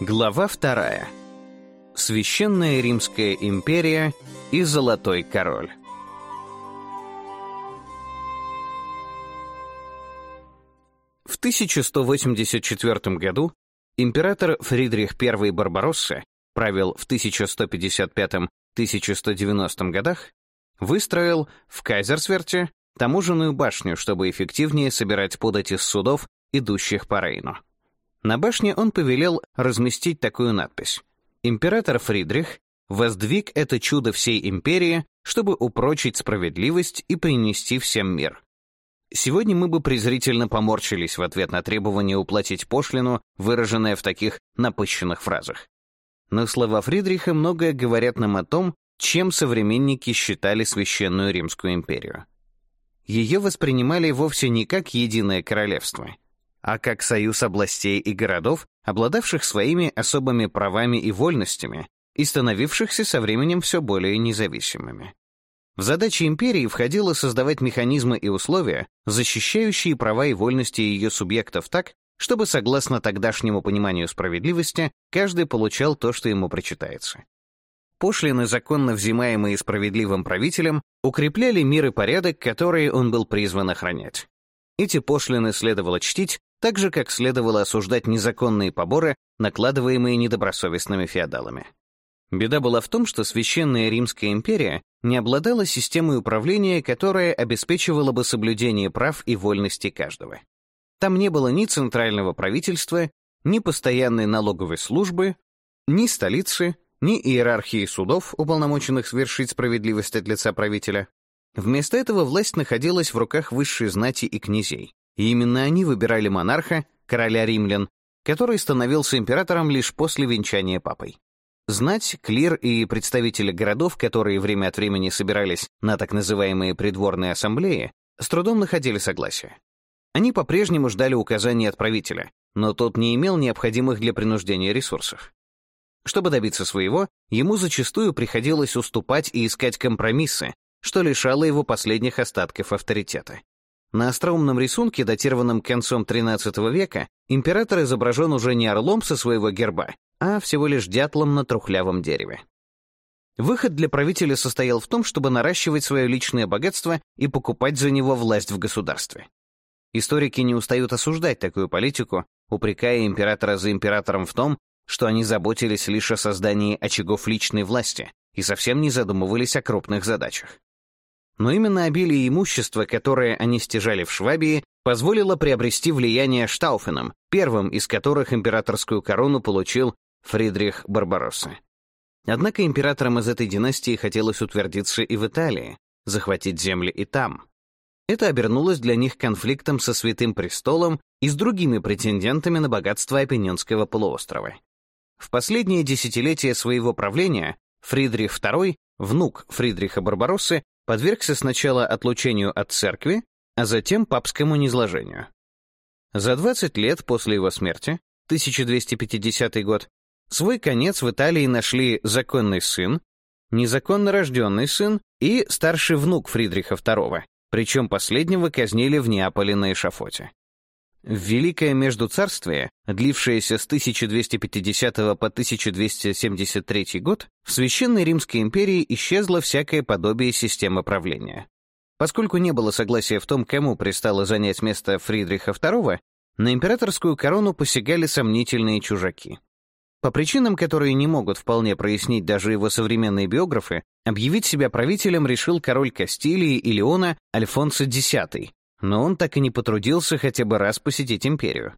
Глава вторая. Священная Римская империя и Золотой король. В 1184 году император Фридрих I Барбаросса правил в 1155-1190 годах, выстроил в Кайзерсверте таможенную башню, чтобы эффективнее собирать подати с судов, идущих по Рейну. На башне он повелел разместить такую надпись. «Император Фридрих воздвиг это чудо всей империи, чтобы упрочить справедливость и принести всем мир». Сегодня мы бы презрительно поморщились в ответ на требование уплатить пошлину, выраженное в таких напыщенных фразах. Но слова Фридриха многое говорят нам о том, чем современники считали Священную Римскую империю. Ее воспринимали вовсе не как единое королевство — а как союз областей и городов, обладавших своими особыми правами и вольностями и становившихся со временем все более независимыми. В задачи империи входило создавать механизмы и условия, защищающие права и вольности ее субъектов так, чтобы, согласно тогдашнему пониманию справедливости, каждый получал то, что ему прочитается. Пошлины, законно взимаемые справедливым правителем, укрепляли мир и порядок, которые он был призван охранять. Эти пошлины следовало чтить так же, как следовало осуждать незаконные поборы, накладываемые недобросовестными феодалами. Беда была в том, что Священная Римская империя не обладала системой управления, которая обеспечивала бы соблюдение прав и вольности каждого. Там не было ни центрального правительства, ни постоянной налоговой службы, ни столицы, ни иерархии судов, уполномоченных свершить справедливость от лица правителя. Вместо этого власть находилась в руках высшей знати и князей, и именно они выбирали монарха, короля римлян, который становился императором лишь после венчания папой. Знать, клир и представители городов, которые время от времени собирались на так называемые придворные ассамблеи, с трудом находили согласие. Они по-прежнему ждали указаний от правителя, но тот не имел необходимых для принуждения ресурсов. Чтобы добиться своего, ему зачастую приходилось уступать и искать компромиссы, что лишало его последних остатков авторитета. На остроумном рисунке, датированном концом XIII века, император изображен уже не орлом со своего герба, а всего лишь дятлом на трухлявом дереве. Выход для правителя состоял в том, чтобы наращивать свое личное богатство и покупать за него власть в государстве. Историки не устают осуждать такую политику, упрекая императора за императором в том, что они заботились лишь о создании очагов личной власти и совсем не задумывались о крупных задачах. Но именно обилие имущества, которое они стяжали в Швабии, позволило приобрести влияние Штауфенам, первым из которых императорскую корону получил Фридрих Барбаросса. Однако императорам из этой династии хотелось утвердиться и в Италии, захватить земли и там. Это обернулось для них конфликтом со Святым Престолом и с другими претендентами на богатство Апеннинского полуострова. В последнее десятилетие своего правления Фридрих II, внук Фридриха Барбароссы, подвергся сначала отлучению от церкви, а затем папскому низложению. За 20 лет после его смерти, 1250 год, свой конец в Италии нашли законный сын, незаконно рожденный сын и старший внук Фридриха II, причем последнего казнили в Неаполе на эшафоте. Великое Междуцарствие, длившееся с 1250 по 1273 год, в Священной Римской империи исчезло всякое подобие системы правления. Поскольку не было согласия в том, кому пристало занять место Фридриха II, на императорскую корону посягали сомнительные чужаки. По причинам, которые не могут вполне прояснить даже его современные биографы, объявить себя правителем решил король Кастилии и Леона Альфонсо X, но он так и не потрудился хотя бы раз посетить империю.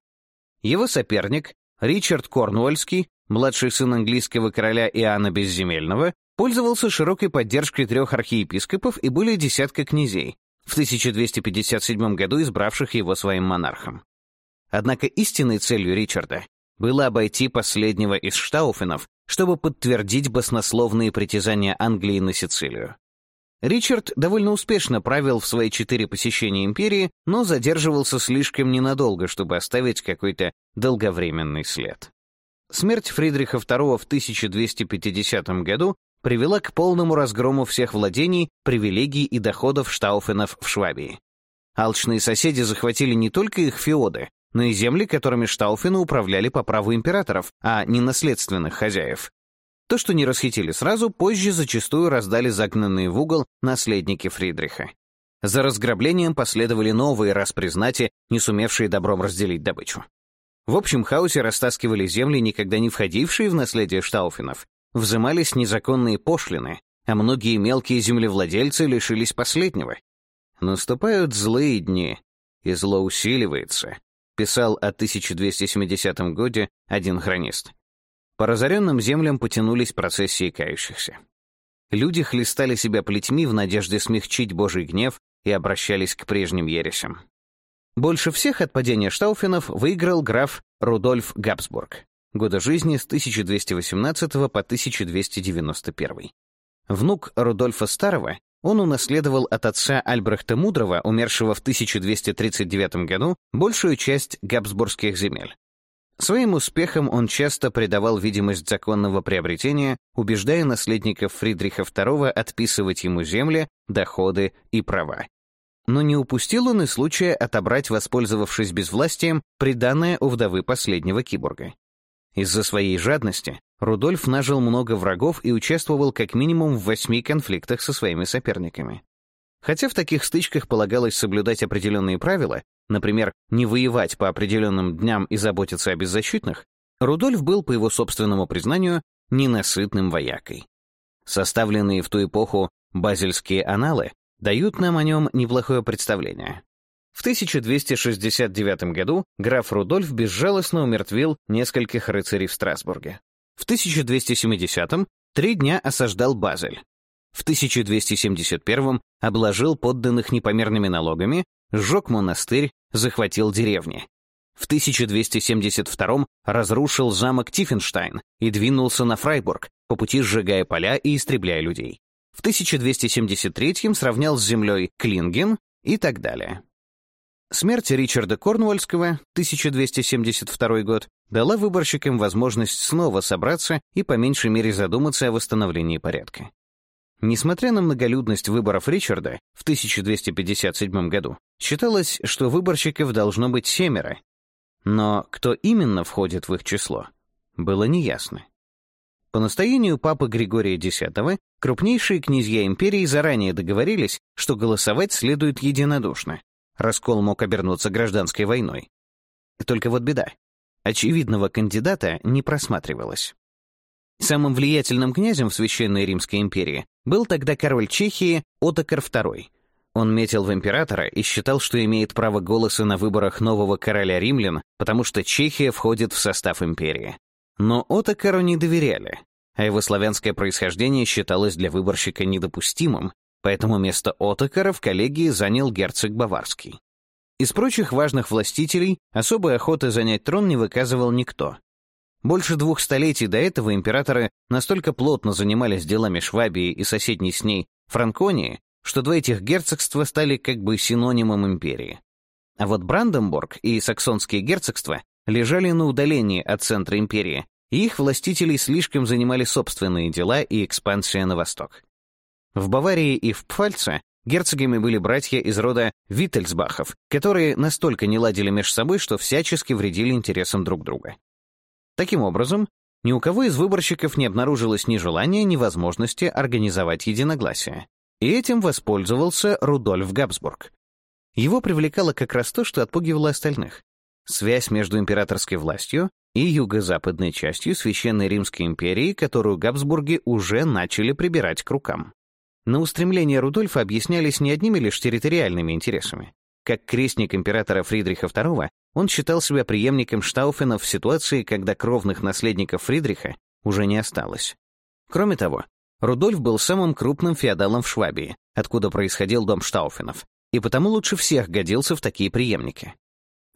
Его соперник, Ричард Корнуольский, младший сын английского короля Иоанна Безземельного, пользовался широкой поддержкой трех архиепископов и более десятка князей, в 1257 году избравших его своим монархом. Однако истинной целью Ричарда было обойти последнего из Штауфенов, чтобы подтвердить баснословные притязания Англии на Сицилию. Ричард довольно успешно правил в свои четыре посещения империи, но задерживался слишком ненадолго, чтобы оставить какой-то долговременный след. Смерть Фридриха II в 1250 году привела к полному разгрому всех владений, привилегий и доходов штауфенов в Швабии. Алчные соседи захватили не только их феоды, но и земли, которыми штауфены управляли по праву императоров, а не наследственных хозяев. То, что не расхитили сразу, позже зачастую раздали загнанные в угол наследники Фридриха. За разграблением последовали новые распризнати, не сумевшие добром разделить добычу. В общем хаосе растаскивали земли, никогда не входившие в наследие Штауфенов, взымались незаконные пошлины, а многие мелкие землевладельцы лишились последнего. «Наступают злые дни, и зло усиливается», писал о 1270 годе один хронист. По разоренным землям потянулись процессии кающихся. Люди хлестали себя плетьми в надежде смягчить божий гнев и обращались к прежним ересям. Больше всех от падения Штауфенов выиграл граф Рудольф Габсбург, года жизни с 1218 по 1291. Внук Рудольфа Старого он унаследовал от отца Альбрехта Мудрого, умершего в 1239 году, большую часть габсбургских земель. Своим успехом он часто придавал видимость законного приобретения, убеждая наследников Фридриха II отписывать ему земли, доходы и права. Но не упустил он и случая отобрать, воспользовавшись безвластием, приданное у вдовы последнего киборга. Из-за своей жадности Рудольф нажил много врагов и участвовал как минимум в восьми конфликтах со своими соперниками. Хотя в таких стычках полагалось соблюдать определенные правила, например, не воевать по определенным дням и заботиться о беззащитных, Рудольф был, по его собственному признанию, ненасытным воякой. Составленные в ту эпоху базельские аналы дают нам о нем неплохое представление. В 1269 году граф Рудольф безжалостно умертвил нескольких рыцарей в Страсбурге. В 1270-м три дня осаждал Базель. В 1271-м обложил подданных непомерными налогами, сжег монастырь, захватил деревни. В 1272 разрушил замок Тифенштайн и двинулся на Фрайбург, по пути сжигая поля и истребляя людей. В 1273 сравнял с землей Клинген и так далее. Смерть Ричарда Корнуольского, 1272 год, дала выборщикам возможность снова собраться и по меньшей мере задуматься о восстановлении порядка. Несмотря на многолюдность выборов Ричарда в 1257 году, считалось, что выборщиков должно быть семеро, но кто именно входит в их число, было неясно. По настоянию папы Григория X крупнейшие князья империи заранее договорились, что голосовать следует единодушно. Раскол мог обернуться гражданской войной. Только вот беда. Очевидного кандидата не просматривалось. Самым влиятельным князем в Священной Римской империи был тогда король Чехии Отокар II. Он метил в императора и считал, что имеет право голоса на выборах нового короля римлян, потому что Чехия входит в состав империи. Но Отокару не доверяли, а его славянское происхождение считалось для выборщика недопустимым, поэтому место Отокара в коллегии занял герцог Баварский. Из прочих важных властителей особой охоты занять трон не выказывал никто, больше двух столетий до этого императоры настолько плотно занимались делами Швабии и соседней с ней Франконии, что два этих герцогства стали как бы синонимом империи. А вот Бранденбург и саксонские герцогства лежали на удалении от центра империи, и их властители слишком занимали собственные дела и экспансия на восток. В Баварии и в Пфальце герцогами были братья из рода Виттельсбахов, которые настолько не ладили между собой, что всячески вредили интересам друг друга. Таким образом, ни у кого из выборщиков не обнаружилось ни желания, ни возможности организовать единогласие. И этим воспользовался Рудольф Габсбург. Его привлекало как раз то, что отпугивало остальных. Связь между императорской властью и юго-западной частью Священной Римской империи, которую Габсбурги уже начали прибирать к рукам. Но устремления Рудольфа объяснялись не одними лишь территориальными интересами. Как крестник императора Фридриха II, он считал себя преемником Штауфена в ситуации, когда кровных наследников Фридриха уже не осталось. Кроме того, Рудольф был самым крупным феодалом в Швабии, откуда происходил дом Штауфенов, и потому лучше всех годился в такие преемники.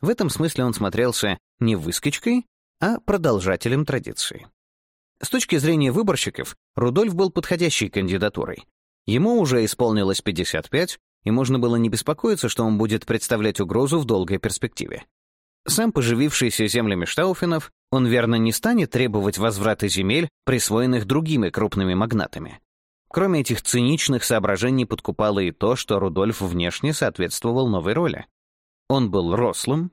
В этом смысле он смотрелся не выскочкой, а продолжателем традиции. С точки зрения выборщиков, Рудольф был подходящей кандидатурой. Ему уже исполнилось 55, и можно было не беспокоиться, что он будет представлять угрозу в долгой перспективе. Сам поживившийся землями Штауфенов, он верно не станет требовать возврата земель, присвоенных другими крупными магнатами. Кроме этих циничных соображений подкупало и то, что Рудольф внешне соответствовал новой роли. Он был рослым,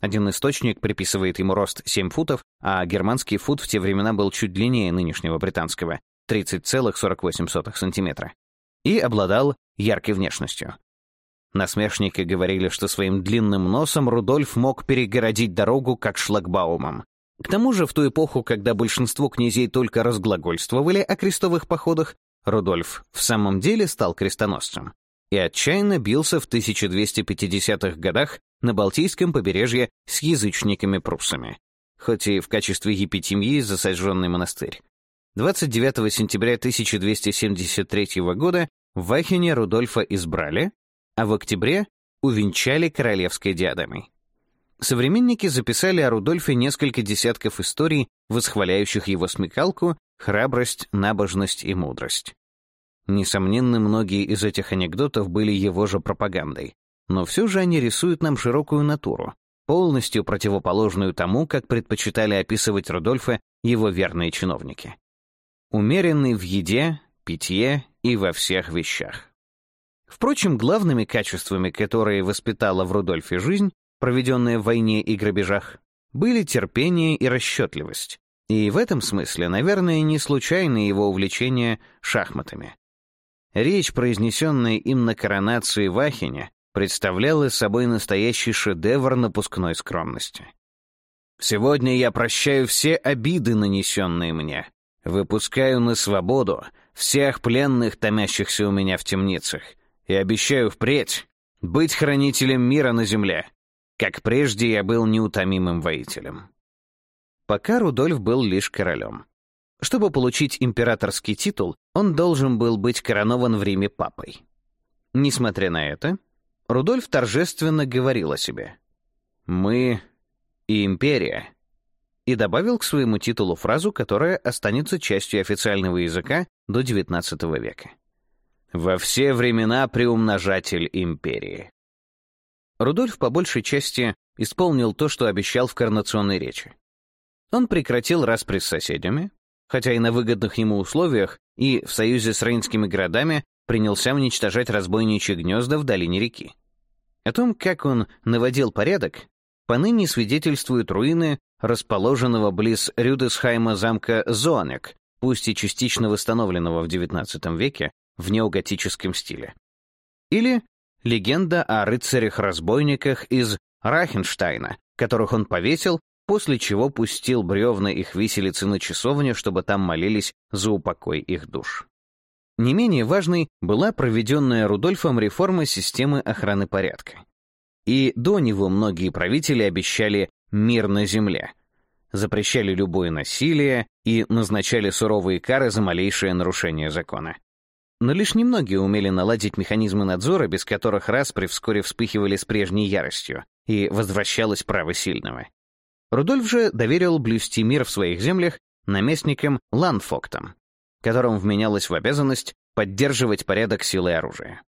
один источник приписывает ему рост 7 футов, а германский фут в те времена был чуть длиннее нынешнего британского — 30,48 сантиметра. И обладал яркой внешностью. Насмешники говорили, что своим длинным носом Рудольф мог перегородить дорогу как шлагбаумом. К тому же в ту эпоху, когда большинство князей только разглагольствовали о крестовых походах, Рудольф в самом деле стал крестоносцем и отчаянно бился в 1250-х годах на Балтийском побережье с язычниками-пруссами, хоть и в качестве епитемии за сожженный монастырь. 29 сентября 1273 года в Вахине Рудольфа избрали, а в октябре увенчали королевской диадемой. Современники записали о Рудольфе несколько десятков историй, восхваляющих его смекалку, храбрость, набожность и мудрость. Несомненно, многие из этих анекдотов были его же пропагандой, но все же они рисуют нам широкую натуру, полностью противоположную тому, как предпочитали описывать Рудольфа его верные чиновники. Умеренный в еде, питье и во всех вещах. Впрочем, главными качествами, которые воспитала в Рудольфе жизнь, проведенная в войне и грабежах, были терпение и расчетливость. И в этом смысле, наверное, не случайно его увлечение шахматами. Речь, произнесенная им на коронации в Ахине, представляла собой настоящий шедевр напускной скромности. «Сегодня я прощаю все обиды, нанесенные мне. Выпускаю на свободу всех пленных, томящихся у меня в темницах, и обещаю впредь быть хранителем мира на земле. Как прежде, я был неутомимым воителем». Пока Рудольф был лишь королем. Чтобы получить императорский титул, он должен был быть коронован в Риме папой. Несмотря на это, Рудольф торжественно говорил о себе. «Мы и империя», и добавил к своему титулу фразу, которая останется частью официального языка до XIX века. Во все времена приумножатель империи. Рудольф по большей части исполнил то, что обещал в коронационной речи. Он прекратил распри с соседями, хотя и на выгодных ему условиях, и в союзе с рейнскими городами принялся уничтожать разбойничьи гнезда в долине реки. О том, как он наводил порядок, поныне свидетельствуют руины расположенного близ Рюдесхайма замка Зоанек, пусть и частично восстановленного в XIX веке, в неоготическом стиле. Или легенда о рыцарях-разбойниках из Рахенштайна, которых он повесил, после чего пустил бревна их виселицы на часовню, чтобы там молились за упокой их душ. Не менее важной была проведенная Рудольфом реформа системы охраны порядка. И до него многие правители обещали «мир на земле», запрещали любое насилие и назначали суровые кары за малейшее нарушение закона. Но лишь немногие умели наладить механизмы надзора, без которых распри вскоре вспыхивали с прежней яростью, и возвращалось право сильного. Рудольф же доверил блюсти мир в своих землях наместникам Ланфоктам, которым вменялось в обязанность поддерживать порядок силы оружия.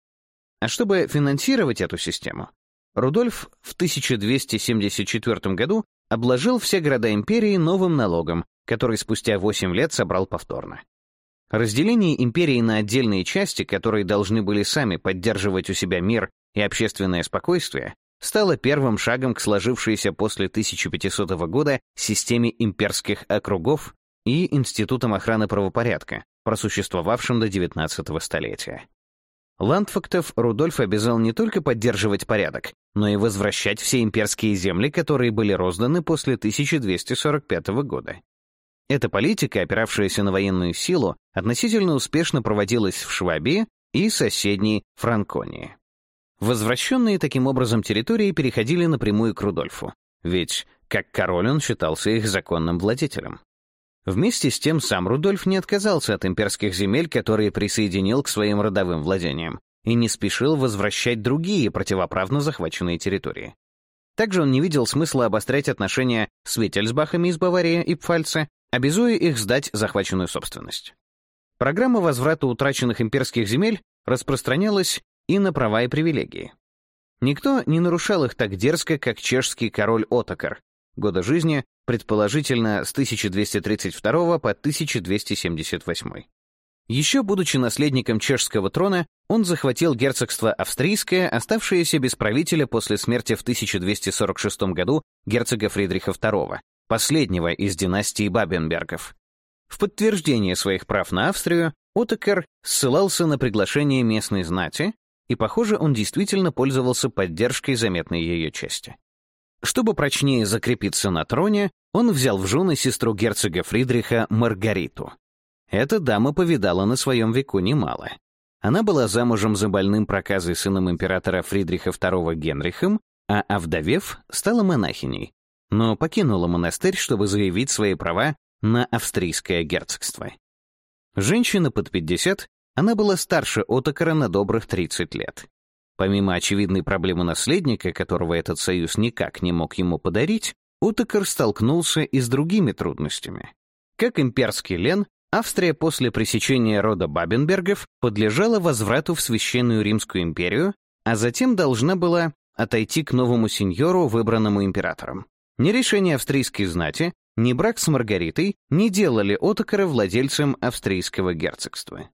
А чтобы финансировать эту систему, Рудольф в 1274 году обложил все города империи новым налогом, который спустя 8 лет собрал повторно. Разделение империи на отдельные части, которые должны были сами поддерживать у себя мир и общественное спокойствие, стало первым шагом к сложившейся после 1500 года системе имперских округов и Институтом охраны правопорядка, просуществовавшим до XIX столетия. Ландфактов Рудольф обязал не только поддерживать порядок, но и возвращать все имперские земли, которые были розданы после 1245 года. Эта политика, опиравшаяся на военную силу, относительно успешно проводилась в Швабии и соседней Франконии. Возвращенные таким образом территории переходили напрямую к Рудольфу, ведь, как король, он считался их законным владетелем. Вместе с тем сам Рудольф не отказался от имперских земель, которые присоединил к своим родовым владениям, и не спешил возвращать другие противоправно захваченные территории. Также он не видел смысла обострять отношения с Виттельсбахами из Баварии и Пфальца обязуя их сдать захваченную собственность. Программа возврата утраченных имперских земель распространялась и на права и привилегии. Никто не нарушал их так дерзко, как чешский король Отакар, года жизни, предположительно, с 1232 по 1278. Еще будучи наследником чешского трона, он захватил герцогство австрийское, оставшееся без правителя после смерти в 1246 году герцога Фридриха II, последнего из династии Бабенбергов. В подтверждение своих прав на Австрию Утекер ссылался на приглашение местной знати, и, похоже, он действительно пользовался поддержкой заметной ее части. Чтобы прочнее закрепиться на троне, он взял в жены сестру герцога Фридриха Маргариту. Эта дама повидала на своем веку немало. Она была замужем за больным проказой сыном императора Фридриха II Генрихом, а овдовев, стала монахиней, но покинула монастырь, чтобы заявить свои права на австрийское герцогство. Женщина под 50, она была старше Отакара на добрых 30 лет. Помимо очевидной проблемы наследника, которого этот союз никак не мог ему подарить, Утакар столкнулся и с другими трудностями. Как имперский лен, Австрия после пресечения рода Бабенбергов подлежала возврату в Священную Римскую империю, а затем должна была отойти к новому сеньору, выбранному императором. Ни решение австрийской знати, ни брак с Маргаритой не делали Отакара владельцем австрийского герцогства.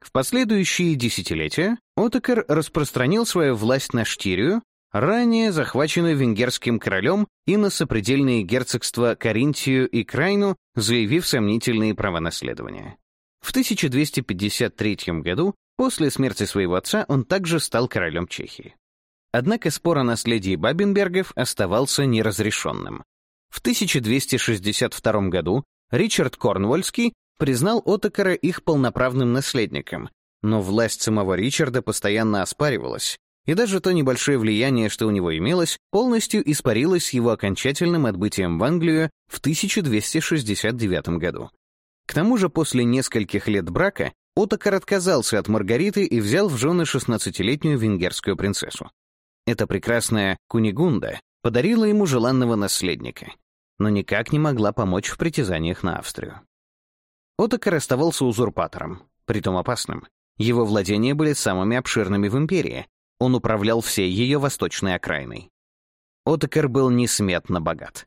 В последующие десятилетия Отакар распространил свою власть на Штирию, ранее захваченную венгерским королем и на сопредельные герцогства Каринтию и Крайну, заявив сомнительные права наследования. В 1253 году, после смерти своего отца, он также стал королем Чехии. Однако спор о наследии Бабенбергов оставался неразрешенным. В 1262 году Ричард Корнвольский признал Отакара их полноправным наследником, но власть самого Ричарда постоянно оспаривалась, и даже то небольшое влияние, что у него имелось, полностью испарилось с его окончательным отбытием в Англию в 1269 году. К тому же после нескольких лет брака Отакар отказался от Маргариты и взял в жены 16-летнюю венгерскую принцессу. Эта прекрасная Кунигунда подарила ему желанного наследника, но никак не могла помочь в притязаниях на Австрию. Отакар оставался узурпатором, притом опасным. Его владения были самыми обширными в империи, он управлял всей ее восточной окраиной. Отакар был несметно богат.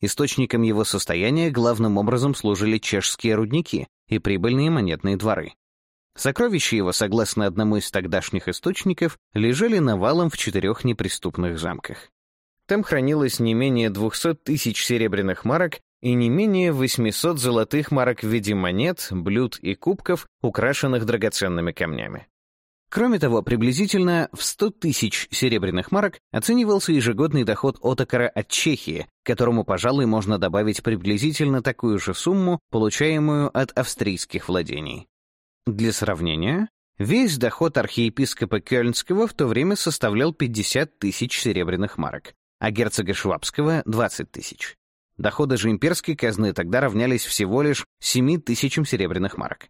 Источником его состояния главным образом служили чешские рудники и прибыльные монетные дворы. Сокровища его, согласно одному из тогдашних источников, лежали навалом в четырех неприступных замках. Там хранилось не менее 200 тысяч серебряных марок и не менее 800 золотых марок в виде монет, блюд и кубков, украшенных драгоценными камнями. Кроме того, приблизительно в 100 тысяч серебряных марок оценивался ежегодный доход Отокара от Чехии, которому, пожалуй, можно добавить приблизительно такую же сумму, получаемую от австрийских владений. Для сравнения, весь доход архиепископа Кёльнского в то время составлял 50 тысяч серебряных марок, а герцога Швабского — 20 тысяч. Доходы же имперской казны тогда равнялись всего лишь 7 тысячам серебряных марок.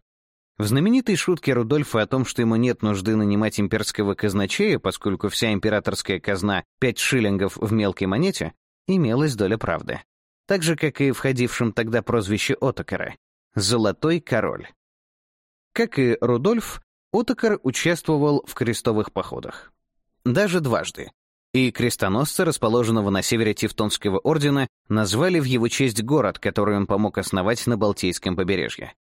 В знаменитой шутке Рудольфа о том, что ему нет нужды нанимать имперского казначея, поскольку вся императорская казна — 5 шиллингов в мелкой монете, имелась доля правды. Так же, как и входившим тогда прозвище Отокара — «Золотой король». Как и Рудольф, Утакар участвовал в крестовых походах. Даже дважды. И крестоносца, расположенного на севере Тевтонского ордена, назвали в его честь город, который он помог основать на Балтийском побережье.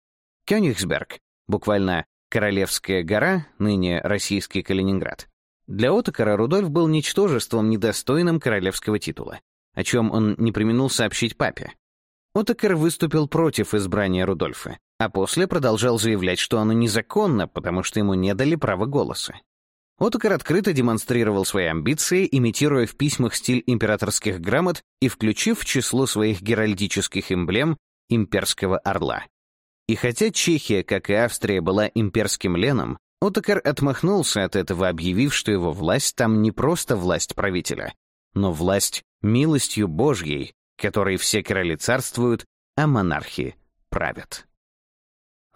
Кёнигсберг, буквально «Королевская гора», ныне российский Калининград. Для Отакара Рудольф был ничтожеством, недостойным королевского титула, о чем он не применил сообщить папе. Отакар выступил против избрания Рудольфа, а после продолжал заявлять, что оно незаконно, потому что ему не дали права голоса. Отокар открыто демонстрировал свои амбиции, имитируя в письмах стиль императорских грамот и включив в число своих геральдических эмблем имперского орла. И хотя Чехия, как и Австрия, была имперским леном, Отокар отмахнулся от этого, объявив, что его власть там не просто власть правителя, но власть милостью Божьей, которой все короли царствуют, а монархи правят.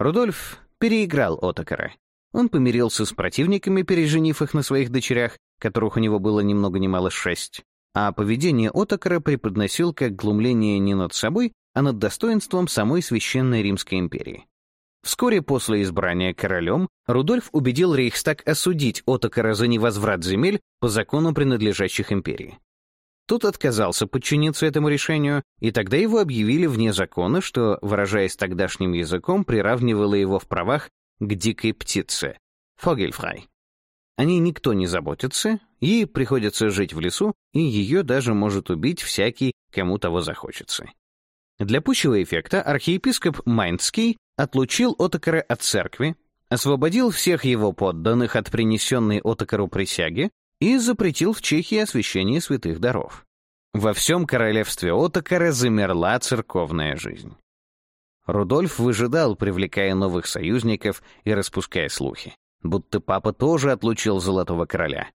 Рудольф переиграл Отакара. Он помирился с противниками, переженив их на своих дочерях, которых у него было ни много ни мало шесть. А поведение Отакара преподносил как глумление не над собой, а над достоинством самой Священной Римской империи. Вскоре после избрания королем Рудольф убедил Рейхстаг осудить Отакара за невозврат земель по закону принадлежащих империи. Тот отказался подчиниться этому решению, и тогда его объявили вне закона, что, выражаясь тогдашним языком, приравнивало его в правах к дикой птице — фогельфрай. О ней никто не заботится, ей приходится жить в лесу, и ее даже может убить всякий, кому того захочется. Для пущего эффекта архиепископ Майнский отлучил Отокара от церкви, освободил всех его подданных от принесенной Отокару присяги, и запретил в Чехии освящение святых даров. Во всем королевстве Отакара замерла церковная жизнь. Рудольф выжидал, привлекая новых союзников и распуская слухи. Будто папа тоже отлучил Золотого Короля.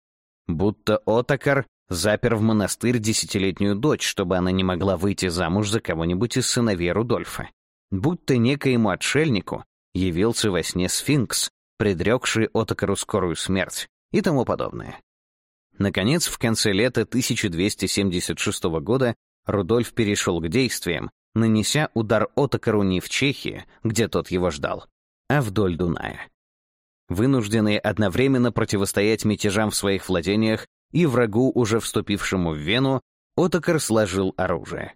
Будто Отакар запер в монастырь десятилетнюю дочь, чтобы она не могла выйти замуж за кого-нибудь из сыновей Рудольфа. Будто некоему отшельнику явился во сне сфинкс, предрекший Отакару скорую смерть и тому подобное. Наконец, в конце лета 1276 года Рудольф перешел к действиям, нанеся удар Отокару не в Чехии, где тот его ждал, а вдоль Дуная. Вынужденный одновременно противостоять мятежам в своих владениях и врагу, уже вступившему в Вену, Отокар сложил оружие.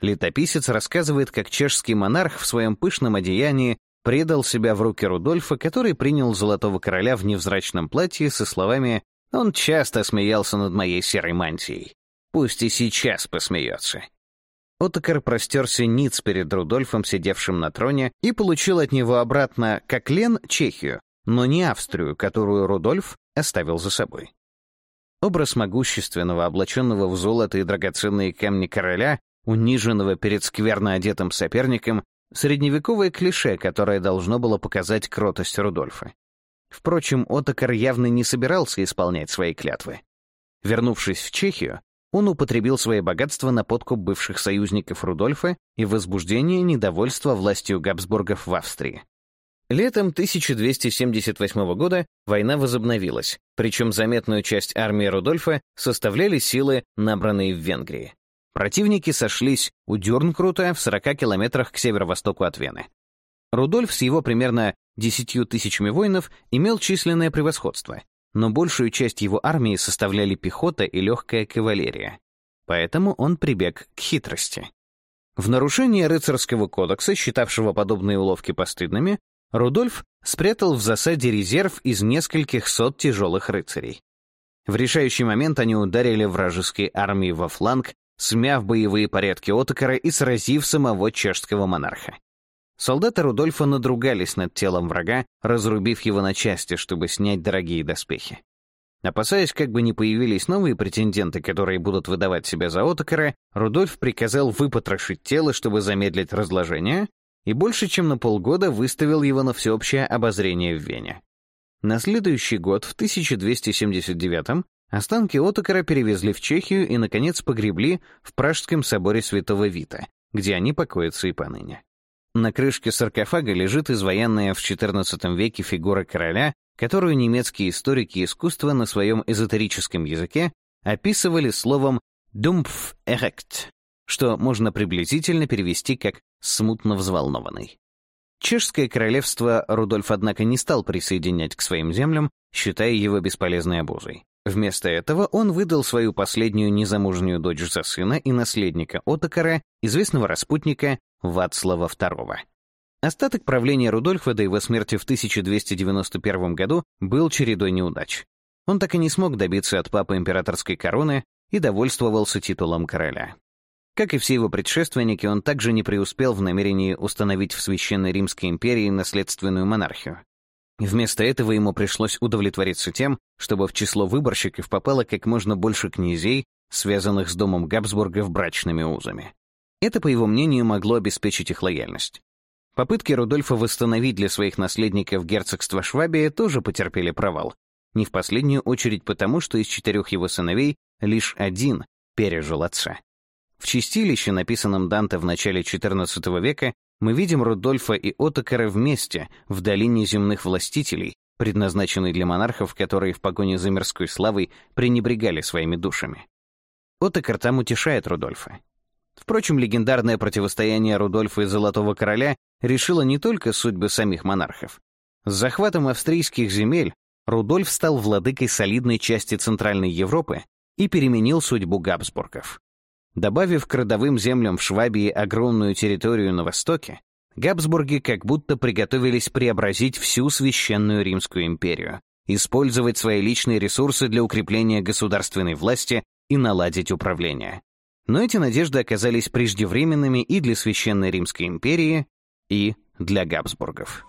Летописец рассказывает, как чешский монарх в своем пышном одеянии предал себя в руки Рудольфа, который принял золотого короля в невзрачном платье со словами он часто смеялся над моей серой мантией. Пусть и сейчас посмеется. Отакар простерся ниц перед Рудольфом, сидевшим на троне, и получил от него обратно, как Лен, Чехию, но не Австрию, которую Рудольф оставил за собой. Образ могущественного, облаченного в золото и драгоценные камни короля, униженного перед скверно одетым соперником, средневековое клише, которое должно было показать кротость Рудольфа. Впрочем, Отокар явно не собирался исполнять свои клятвы. Вернувшись в Чехию, он употребил свои богатства на подкуп бывших союзников Рудольфа и возбуждение недовольства властью Габсбургов в Австрии. Летом 1278 года война возобновилась, причем заметную часть армии Рудольфа составляли силы, набранные в Венгрии. Противники сошлись у Дюрнкрута в 40 километрах к северо-востоку от Вены. Рудольф с его примерно десятью тысячами воинов имел численное превосходство, но большую часть его армии составляли пехота и легкая кавалерия. Поэтому он прибег к хитрости. В нарушение рыцарского кодекса, считавшего подобные уловки постыдными, Рудольф спрятал в засаде резерв из нескольких сот тяжелых рыцарей. В решающий момент они ударили вражеские армии во фланг, смяв боевые порядки Отокара и сразив самого чешского монарха. Солдаты Рудольфа надругались над телом врага, разрубив его на части, чтобы снять дорогие доспехи. Опасаясь, как бы не появились новые претенденты, которые будут выдавать себя за Отокара, Рудольф приказал выпотрошить тело, чтобы замедлить разложение, и больше чем на полгода выставил его на всеобщее обозрение в Вене. На следующий год, в 1279 останки Отокара перевезли в Чехию и, наконец, погребли в Пражском соборе Святого Вита, где они покоятся и поныне. На крышке саркофага лежит изваянная в XIV веке фигура короля, которую немецкие историки искусства на своем эзотерическом языке описывали словом «думпф эрект», что можно приблизительно перевести как «смутно взволнованный». Чешское королевство Рудольф, однако, не стал присоединять к своим землям, считая его бесполезной обузой. Вместо этого он выдал свою последнюю незамужнюю дочь за сына и наследника Отокара, известного распутника Вацлава II. Остаток правления Рудольфа до его смерти в 1291 году был чередой неудач. Он так и не смог добиться от папы императорской короны и довольствовался титулом короля. Как и все его предшественники, он также не преуспел в намерении установить в Священной Римской империи наследственную монархию. Вместо этого ему пришлось удовлетвориться тем, чтобы в число выборщиков попало как можно больше князей, связанных с домом Габсбургов брачными узами. Это, по его мнению, могло обеспечить их лояльность. Попытки Рудольфа восстановить для своих наследников герцогство Швабия тоже потерпели провал. Не в последнюю очередь потому, что из четырех его сыновей лишь один пережил отца. В «Чистилище», написанном Данте в начале XIV века, мы видим Рудольфа и Отакара вместе, в долине земных властителей, предназначенной для монархов, которые в погоне за мирской славой пренебрегали своими душами. Отакар там утешает Рудольфа. Впрочем, легендарное противостояние Рудольфа и Золотого Короля решило не только судьбы самих монархов. С захватом австрийских земель Рудольф стал владыкой солидной части Центральной Европы и переменил судьбу Габсбургов. Добавив к родовым землям в Швабии огромную территорию на востоке, Габсбурги как будто приготовились преобразить всю Священную Римскую империю, использовать свои личные ресурсы для укрепления государственной власти и наладить управление. Но эти надежды оказались преждевременными и для Священной Римской империи, и для Габсбургов.